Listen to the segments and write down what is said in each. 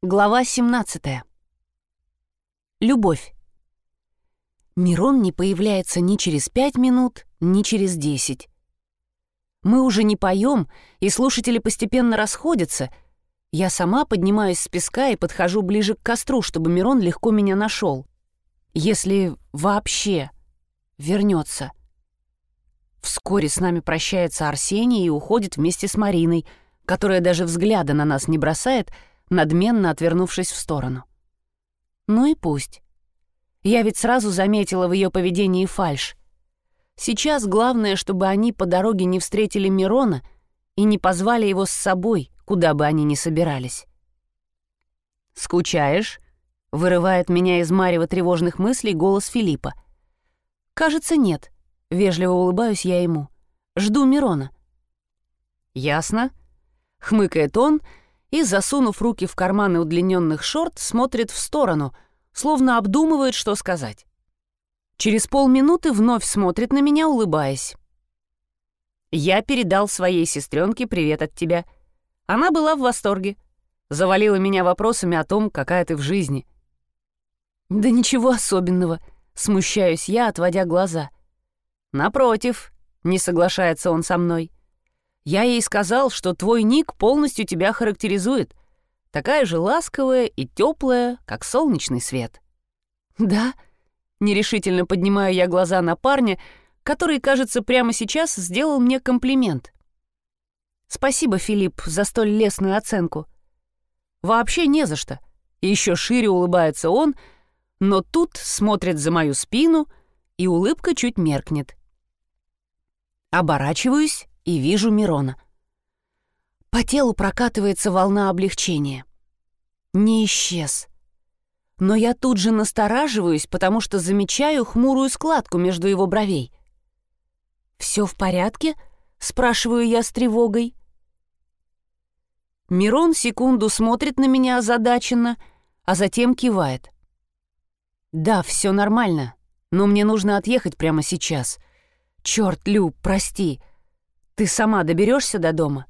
Глава 17. Любовь. Мирон не появляется ни через пять минут, ни через десять. Мы уже не поем, и слушатели постепенно расходятся. Я сама поднимаюсь с песка и подхожу ближе к костру, чтобы Мирон легко меня нашел. Если вообще вернется. Вскоре с нами прощается Арсений и уходит вместе с Мариной, которая даже взгляда на нас не бросает — надменно отвернувшись в сторону. Ну и пусть. Я ведь сразу заметила в ее поведении фальшь. Сейчас главное, чтобы они по дороге не встретили Мирона и не позвали его с собой, куда бы они ни собирались. «Скучаешь?» — вырывает меня из марева тревожных мыслей голос Филиппа. «Кажется, нет», — вежливо улыбаюсь я ему. «Жду Мирона». «Ясно», — хмыкает он и, засунув руки в карманы удлиненных шорт, смотрит в сторону, словно обдумывает, что сказать. Через полминуты вновь смотрит на меня, улыбаясь. «Я передал своей сестренке привет от тебя. Она была в восторге. Завалила меня вопросами о том, какая ты в жизни». «Да ничего особенного», — смущаюсь я, отводя глаза. «Напротив», — не соглашается он со мной. Я ей сказал, что твой ник полностью тебя характеризует. Такая же ласковая и теплая, как солнечный свет. Да? Нерешительно поднимаю я глаза на парня, который, кажется, прямо сейчас сделал мне комплимент. Спасибо, Филипп, за столь лестную оценку. Вообще не за что. Еще шире улыбается он, но тут смотрит за мою спину, и улыбка чуть меркнет. Оборачиваюсь и вижу Мирона. По телу прокатывается волна облегчения. Не исчез. Но я тут же настораживаюсь, потому что замечаю хмурую складку между его бровей. «Все в порядке?» — спрашиваю я с тревогой. Мирон секунду смотрит на меня озадаченно, а затем кивает. «Да, все нормально, но мне нужно отъехать прямо сейчас. Черт, Лю, прости, ты сама доберешься до дома?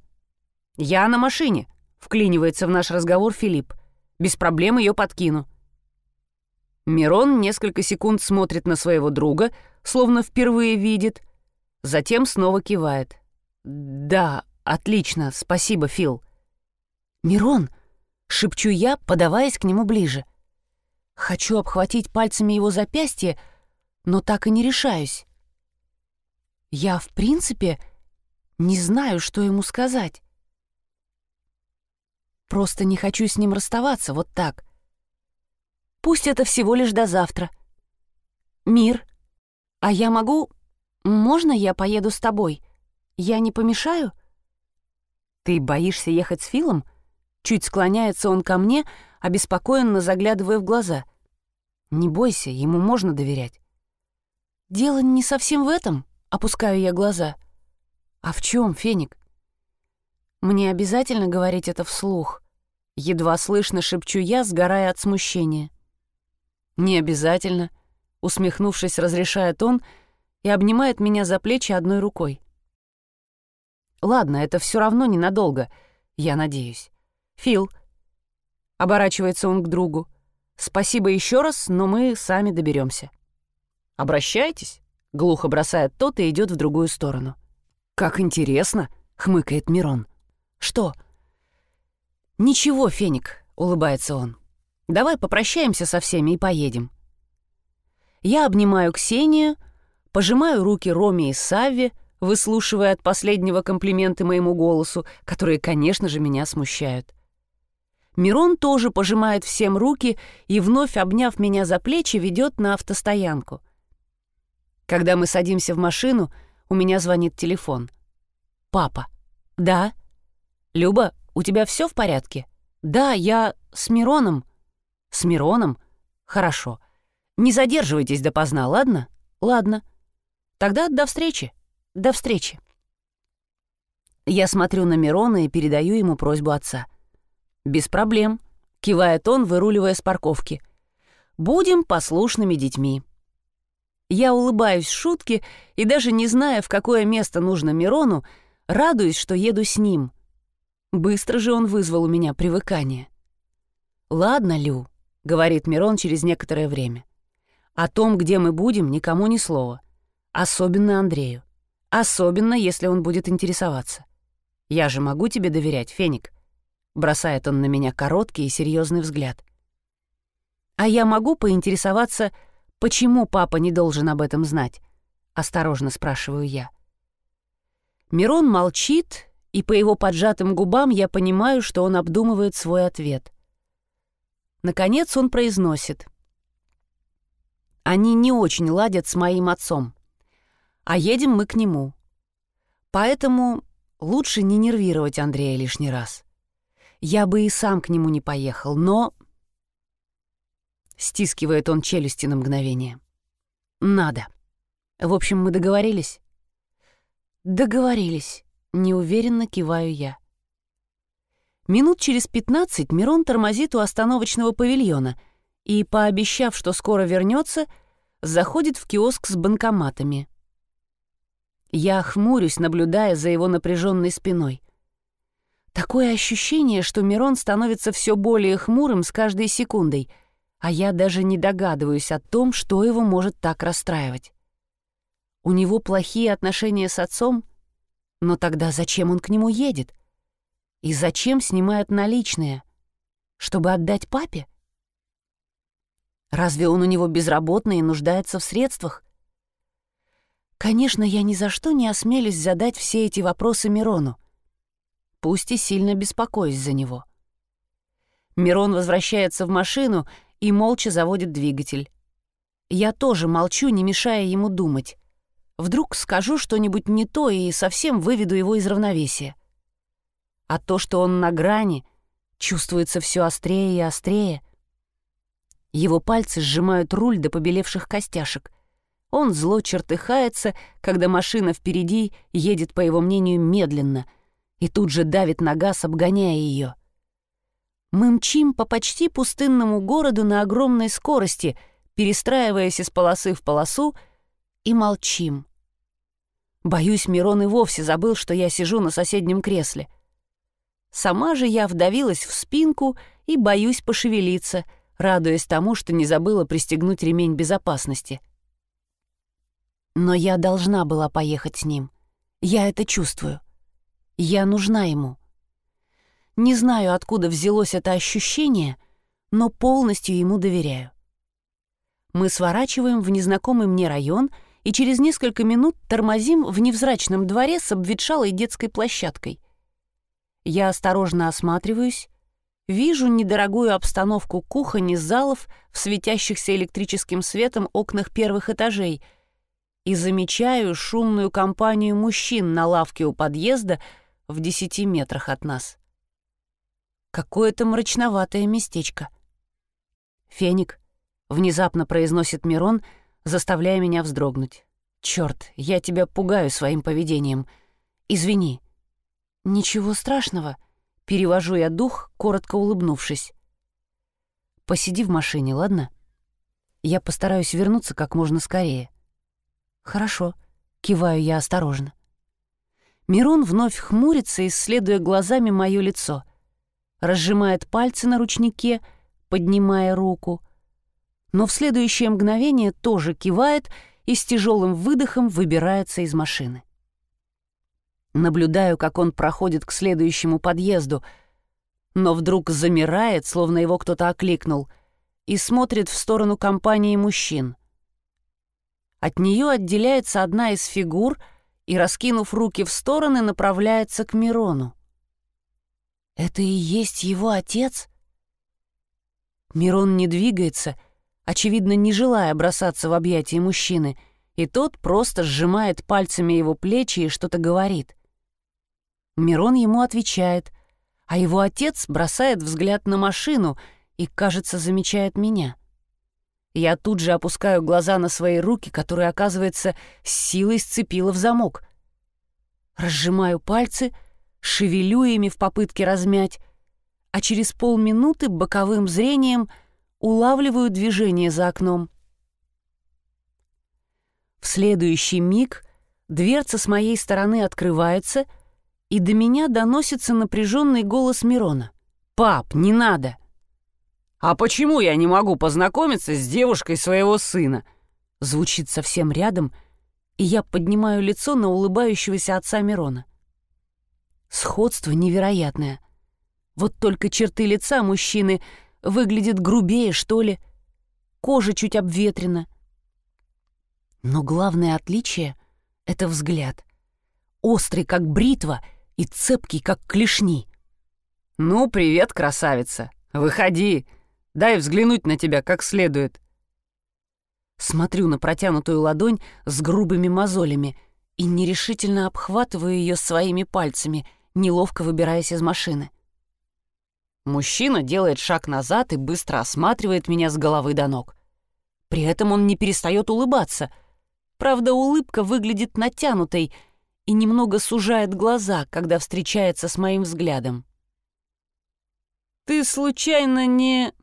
Я на машине, вклинивается в наш разговор Филипп. Без проблем ее подкину. Мирон несколько секунд смотрит на своего друга, словно впервые видит, затем снова кивает. «Да, отлично, спасибо, Фил». «Мирон!» — шепчу я, подаваясь к нему ближе. Хочу обхватить пальцами его запястье, но так и не решаюсь. Я, в принципе, не знаю, что ему сказать. Просто не хочу с ним расставаться вот так. Пусть это всего лишь до завтра. Мир. А я могу... Можно я поеду с тобой? Я не помешаю? Ты боишься ехать с Филом? Чуть склоняется он ко мне, обеспокоенно заглядывая в глаза. Не бойся, ему можно доверять. Дело не совсем в этом, опускаю я глаза — «А в чем, Феник?» «Мне обязательно говорить это вслух?» Едва слышно шепчу я, сгорая от смущения. «Не обязательно», — усмехнувшись, разрешает он и обнимает меня за плечи одной рукой. «Ладно, это все равно ненадолго, я надеюсь. Фил», — оборачивается он к другу, — «спасибо еще раз, но мы сами доберемся. «Обращайтесь», — глухо бросает тот и идет в другую сторону. «Как интересно!» — хмыкает Мирон. «Что?» «Ничего, Феник», — улыбается он. «Давай попрощаемся со всеми и поедем». Я обнимаю Ксению, пожимаю руки Роме и Савве, выслушивая от последнего комплименты моему голосу, которые, конечно же, меня смущают. Мирон тоже пожимает всем руки и, вновь обняв меня за плечи, ведет на автостоянку. Когда мы садимся в машину — у меня звонит телефон. «Папа». «Да». «Люба, у тебя все в порядке?» «Да, я с Мироном». «С Мироном? Хорошо. Не задерживайтесь допоздна, ладно?» «Ладно. Тогда до встречи. До встречи». Я смотрю на Мирона и передаю ему просьбу отца. «Без проблем», — кивает он, выруливая с парковки. «Будем послушными детьми». Я улыбаюсь шутке и даже не зная, в какое место нужно Мирону, радуюсь, что еду с ним. Быстро же он вызвал у меня привыкание. «Ладно, Лю», — говорит Мирон через некоторое время. «О том, где мы будем, никому ни слова. Особенно Андрею. Особенно, если он будет интересоваться. Я же могу тебе доверять, Феник?» Бросает он на меня короткий и серьезный взгляд. «А я могу поинтересоваться, почему папа не должен об этом знать?» Осторожно спрашиваю я. Мирон молчит, и по его поджатым губам я понимаю, что он обдумывает свой ответ. Наконец он произносит. «Они не очень ладят с моим отцом, а едем мы к нему. Поэтому лучше не нервировать Андрея лишний раз. Я бы и сам к нему не поехал, но...» Стискивает он челюсти на мгновение. «Надо. В общем, мы договорились?» «Договорились», — неуверенно киваю я. Минут через пятнадцать Мирон тормозит у остановочного павильона и, пообещав, что скоро вернется, заходит в киоск с банкоматами. Я хмурюсь, наблюдая за его напряженной спиной. Такое ощущение, что Мирон становится все более хмурым с каждой секундой, а я даже не догадываюсь о том, что его может так расстраивать. У него плохие отношения с отцом? Но тогда зачем он к нему едет? И зачем снимает наличные? Чтобы отдать папе? Разве он у него безработный и нуждается в средствах? Конечно, я ни за что не осмелюсь задать все эти вопросы Мирону. Пусть и сильно беспокоюсь за него. Мирон возвращается в машину и молча заводит двигатель. Я тоже молчу, не мешая ему думать. Вдруг скажу что-нибудь не то и совсем выведу его из равновесия. А то, что он на грани, чувствуется все острее и острее. Его пальцы сжимают руль до побелевших костяшек. Он зло чертыхается, когда машина впереди едет, по его мнению, медленно, и тут же давит на газ, обгоняя ее. Мы мчим по почти пустынному городу на огромной скорости, перестраиваясь из полосы в полосу, и молчим. Боюсь, Мирон и вовсе забыл, что я сижу на соседнем кресле. Сама же я вдавилась в спинку и боюсь пошевелиться, радуясь тому, что не забыла пристегнуть ремень безопасности. Но я должна была поехать с ним. Я это чувствую. Я нужна ему. Не знаю, откуда взялось это ощущение, но полностью ему доверяю. Мы сворачиваем в незнакомый мне район — и через несколько минут тормозим в невзрачном дворе с обветшалой детской площадкой. Я осторожно осматриваюсь, вижу недорогую обстановку кухонь и залов в светящихся электрическим светом окнах первых этажей и замечаю шумную компанию мужчин на лавке у подъезда в десяти метрах от нас. Какое-то мрачноватое местечко. «Феник», — внезапно произносит Мирон, — заставляя меня вздрогнуть. «Чёрт, я тебя пугаю своим поведением. Извини». «Ничего страшного», — перевожу я дух, коротко улыбнувшись. «Посиди в машине, ладно? Я постараюсь вернуться как можно скорее». «Хорошо», — киваю я осторожно. Мирон вновь хмурится, исследуя глазами мое лицо. Разжимает пальцы на ручнике, поднимая руку — но в следующее мгновение тоже кивает и с тяжелым выдохом выбирается из машины. Наблюдаю, как он проходит к следующему подъезду, но вдруг замирает, словно его кто-то окликнул, и смотрит в сторону компании мужчин. От нее отделяется одна из фигур и, раскинув руки в стороны, направляется к Мирону. «Это и есть его отец?» Мирон не двигается — очевидно, не желая бросаться в объятия мужчины, и тот просто сжимает пальцами его плечи и что-то говорит. Мирон ему отвечает, а его отец бросает взгляд на машину и, кажется, замечает меня. Я тут же опускаю глаза на свои руки, которые, оказывается, с силой сцепила в замок. Разжимаю пальцы, шевелю ими в попытке размять, а через полминуты боковым зрением — улавливаю движение за окном. В следующий миг дверца с моей стороны открывается, и до меня доносится напряженный голос Мирона. «Пап, не надо!» «А почему я не могу познакомиться с девушкой своего сына?» Звучит совсем рядом, и я поднимаю лицо на улыбающегося отца Мирона. Сходство невероятное. Вот только черты лица мужчины выглядят грубее, что ли. Кожа чуть обветрена. Но главное отличие — это взгляд. Острый, как бритва, и цепкий, как клешни. «Ну, привет, красавица! Выходи! Дай взглянуть на тебя как следует!» Смотрю на протянутую ладонь с грубыми мозолями и нерешительно обхватываю ее своими пальцами, неловко выбираясь из машины. Мужчина делает шаг назад и быстро осматривает меня с головы до ног. При этом он не перестает улыбаться. Правда, улыбка выглядит натянутой — и немного сужает глаза, когда встречается с моим взглядом. «Ты случайно не...»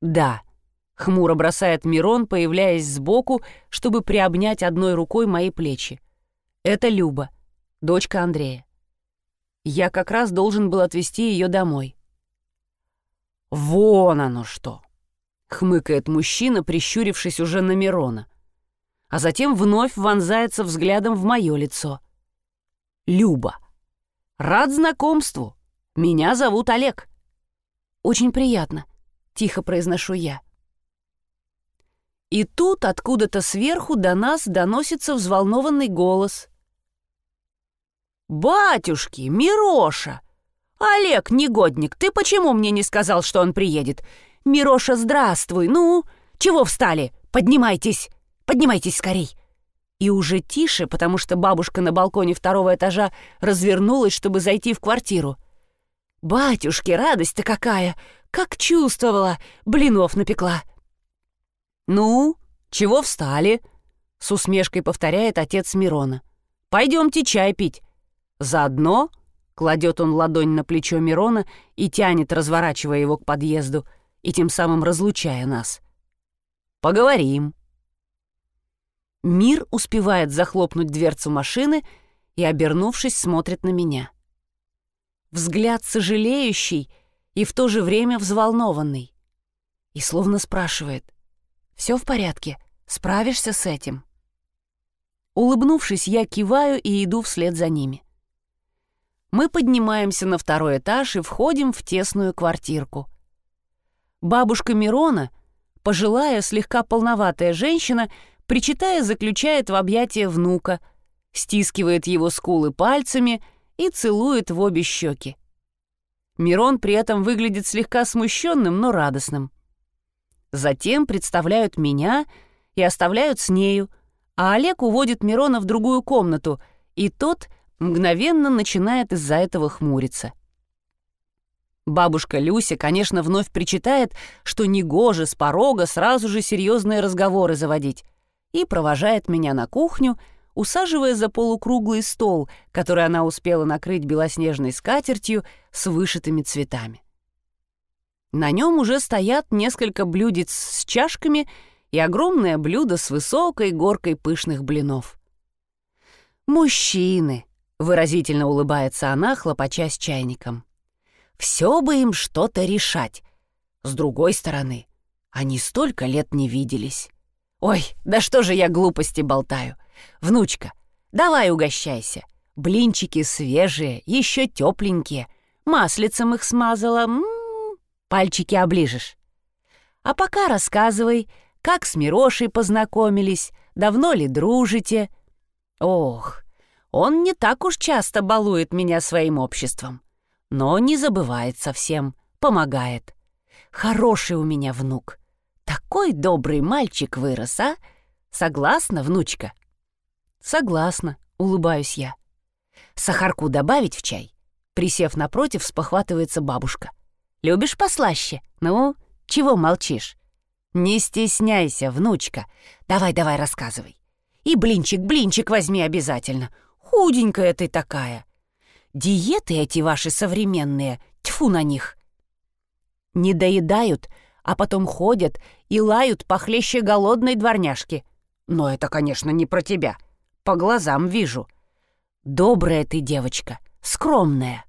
«Да», — хмуро бросает Мирон, появляясь сбоку, чтобы приобнять одной рукой мои плечи. «Это Люба, дочка Андрея. Я как раз должен был отвезти ее домой». «Вон оно что!» — хмыкает мужчина, прищурившись уже на Мирона. А затем вновь вонзается взглядом в мое лицо — Люба. Рад знакомству. Меня зовут Олег. Очень приятно, тихо произношу я. И тут откуда-то сверху до нас доносится взволнованный голос. «Батюшки, Мироша! Олег, негодник, ты почему мне не сказал, что он приедет? Мироша, здравствуй! Ну, чего встали? Поднимайтесь! Поднимайтесь скорей! И уже тише, потому что бабушка на балконе второго этажа развернулась, чтобы зайти в квартиру. «Батюшки, радость-то какая! Как чувствовала! Блинов напекла!» «Ну, чего встали?» — с усмешкой повторяет отец Мирона. «Пойдемте чай пить. Заодно...» — кладет он ладонь на плечо Мирона и тянет, разворачивая его к подъезду, и тем самым разлучая нас. «Поговорим». Мир успевает захлопнуть дверцу машины и, обернувшись, смотрит на меня. Взгляд сожалеющий и в то же время взволнованный. И словно спрашивает, «Все в порядке? Справишься с этим?» Улыбнувшись, я киваю и иду вслед за ними. Мы поднимаемся на второй этаж и входим в тесную квартирку. Бабушка Мирона, пожилая, слегка полноватая женщина, причитая, заключает в объятия внука, стискивает его скулы пальцами и целует в обе щеки. Мирон при этом выглядит слегка смущенным, но радостным. Затем представляют меня и оставляют с нею, а Олег уводит Мирона в другую комнату, и тот мгновенно начинает из-за этого хмуриться. Бабушка Люся, конечно, вновь причитает, что негоже с порога сразу же серьезные разговоры заводить и провожает меня на кухню, усаживая за полукруглый стол, который она успела накрыть белоснежной скатертью с вышитыми цветами. На нем уже стоят несколько блюдец с чашками и огромное блюдо с высокой горкой пышных блинов. «Мужчины!» — выразительно улыбается она, хлопача с чайником. «Все бы им что-то решать. С другой стороны, они столько лет не виделись. Ой, да что же я глупости болтаю. Внучка, давай угощайся. Блинчики свежие, еще тепленькие. Маслицем их смазала. М -м -м. Пальчики оближешь. А пока рассказывай, как с Мирошей познакомились, давно ли дружите. Ох, он не так уж часто балует меня своим обществом. Но не забывает совсем, помогает. Хороший у меня внук. Такой добрый мальчик вырос, а? Согласна, внучка?» «Согласна», — улыбаюсь я. «Сахарку добавить в чай?» Присев напротив, спохватывается бабушка. «Любишь послаще? Ну, чего молчишь?» «Не стесняйся, внучка. Давай-давай рассказывай. И блинчик, блинчик возьми обязательно. Худенькая ты такая. Диеты эти ваши современные, тьфу на них. Не доедают, а потом ходят и лают похлеще голодной дворняжки. Но это, конечно, не про тебя. По глазам вижу. Добрая ты девочка, скромная.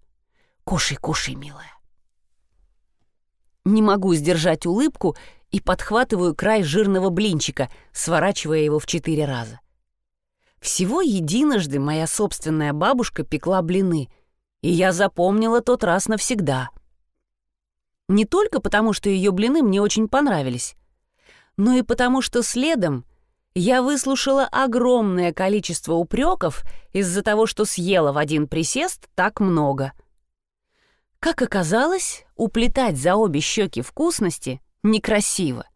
Кушай, кушай, милая. Не могу сдержать улыбку и подхватываю край жирного блинчика, сворачивая его в четыре раза. Всего единожды моя собственная бабушка пекла блины, и я запомнила тот раз навсегда. Не только потому, что ее блины мне очень понравились, но и потому, что следом я выслушала огромное количество упреков из-за того, что съела в один присест так много. Как оказалось, уплетать за обе щеки вкусности некрасиво.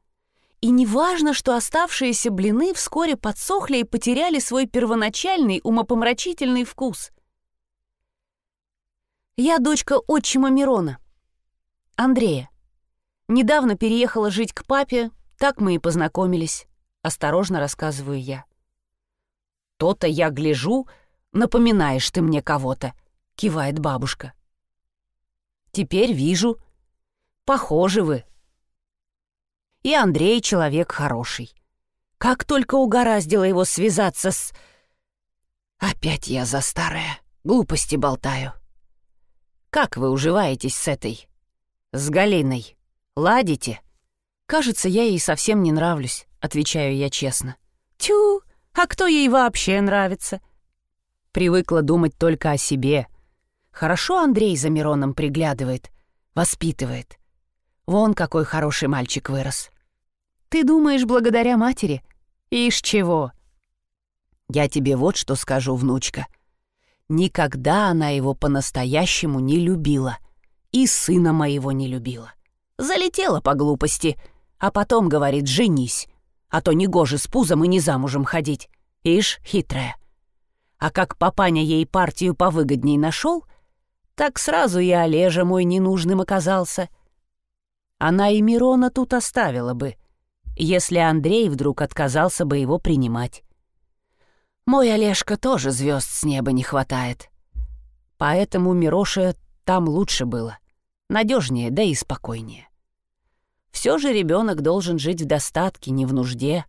И не важно, что оставшиеся блины вскоре подсохли и потеряли свой первоначальный умопомрачительный вкус. Я дочка отчима Мирона, Андрея. Недавно переехала жить к папе, так мы и познакомились. Осторожно рассказываю я. «То-то я гляжу, напоминаешь ты мне кого-то», — кивает бабушка. «Теперь вижу. Похожи вы, и Андрей человек хороший. Как только угораздило его связаться с... Опять я за старое. Глупости болтаю. Как вы уживаетесь с этой... с Галиной? Ладите? Кажется, я ей совсем не нравлюсь, отвечаю я честно. Тю, а кто ей вообще нравится? Привыкла думать только о себе. Хорошо Андрей за Мироном приглядывает, воспитывает. Вон какой хороший мальчик вырос. Ты думаешь, благодаря матери? Ишь чего? Я тебе вот что скажу, внучка. Никогда она его по-настоящему не любила. И сына моего не любила. Залетела по глупости, а потом говорит «женись», а то негоже с пузом и не замужем ходить. Ишь, хитрая. А как папаня ей партию повыгодней нашел, так сразу и Олежа мой ненужным оказался. Она и Мирона тут оставила бы — если Андрей вдруг отказался бы его принимать. Мой Олежка тоже звезд с неба не хватает. Поэтому Мироше там лучше было. Надежнее, да и спокойнее. Все же ребенок должен жить в достатке, не в нужде.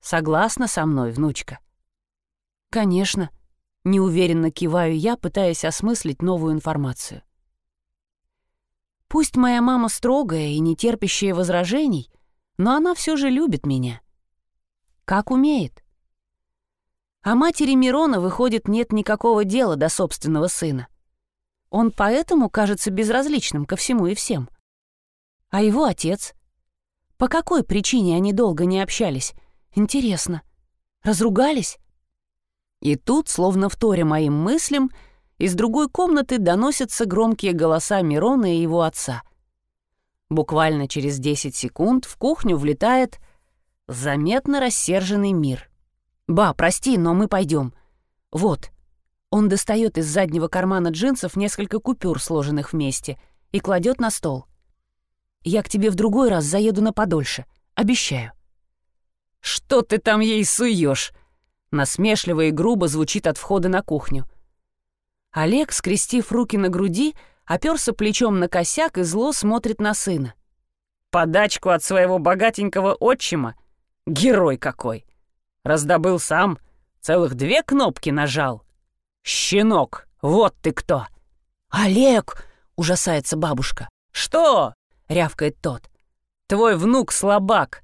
Согласна со мной, внучка? Конечно. Неуверенно киваю я, пытаясь осмыслить новую информацию. Пусть моя мама строгая и не терпящая возражений — но она все же любит меня. Как умеет. А матери Мирона, выходит, нет никакого дела до собственного сына. Он поэтому кажется безразличным ко всему и всем. А его отец? По какой причине они долго не общались? Интересно. Разругались? И тут, словно вторя моим мыслям, из другой комнаты доносятся громкие голоса Мирона и его отца. Буквально через 10 секунд в кухню влетает заметно рассерженный мир. «Ба, прости, но мы пойдем. Вот». Он достает из заднего кармана джинсов несколько купюр, сложенных вместе, и кладет на стол. «Я к тебе в другой раз заеду на подольше. Обещаю». «Что ты там ей суешь?» Насмешливо и грубо звучит от входа на кухню. Олег, скрестив руки на груди, оперся плечом на косяк и зло смотрит на сына. Подачку от своего богатенького отчима? Герой какой! Раздобыл сам, целых две кнопки нажал. Щенок, вот ты кто! Олег! Ужасается бабушка. Что? Рявкает тот. Твой внук слабак.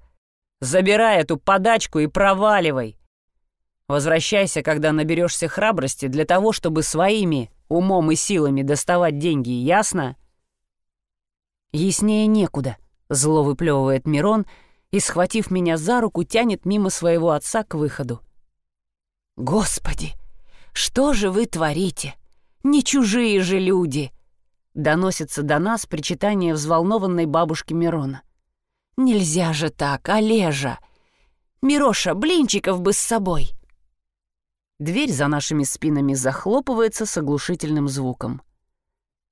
Забирай эту подачку и проваливай. Возвращайся, когда наберешься храбрости для того, чтобы своими умом и силами доставать деньги, ясно? Яснее некуда, зло выплевывает Мирон и, схватив меня за руку, тянет мимо своего отца к выходу. Господи, что же вы творите? Не чужие же люди! Доносится до нас причитание взволнованной бабушки Мирона. Нельзя же так, Олежа! Мироша, блинчиков бы с собой! Дверь за нашими спинами захлопывается с оглушительным звуком.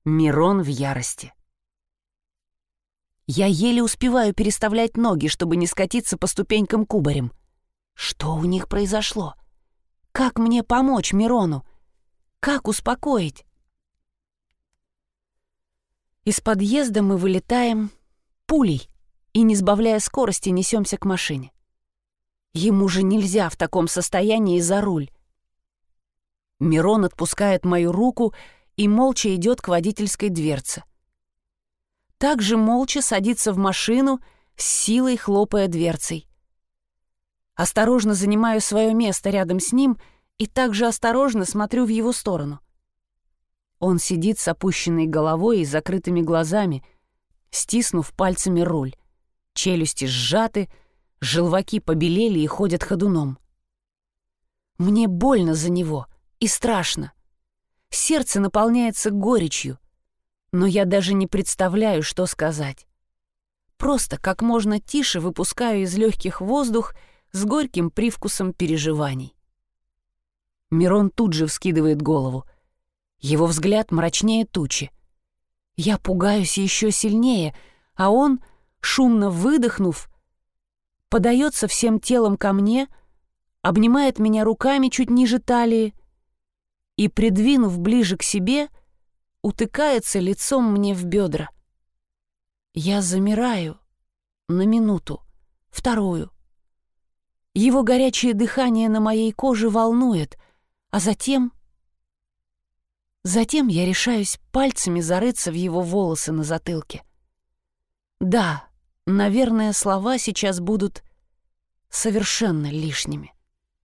Мирон в ярости. Я еле успеваю переставлять ноги, чтобы не скатиться по ступенькам кубарем. Что у них произошло? Как мне помочь Мирону? Как успокоить? Из подъезда мы вылетаем пулей и, не сбавляя скорости, несемся к машине. Ему же нельзя в таком состоянии за руль. Мирон отпускает мою руку и молча идет к водительской дверце. также молча садится в машину, с силой хлопая дверцей. Осторожно занимаю свое место рядом с ним и также осторожно смотрю в его сторону. Он сидит с опущенной головой и закрытыми глазами, стиснув пальцами руль. Челюсти сжаты, желваки побелели и ходят ходуном. Мне больно за него и страшно. Сердце наполняется горечью, но я даже не представляю, что сказать. Просто как можно тише выпускаю из легких воздух с горьким привкусом переживаний. Мирон тут же вскидывает голову. Его взгляд мрачнее тучи. Я пугаюсь еще сильнее, а он, шумно выдохнув, подается всем телом ко мне, обнимает меня руками чуть ниже талии и, придвинув ближе к себе, утыкается лицом мне в бедра. Я замираю на минуту, вторую. Его горячее дыхание на моей коже волнует, а затем... Затем я решаюсь пальцами зарыться в его волосы на затылке. Да, наверное, слова сейчас будут совершенно лишними.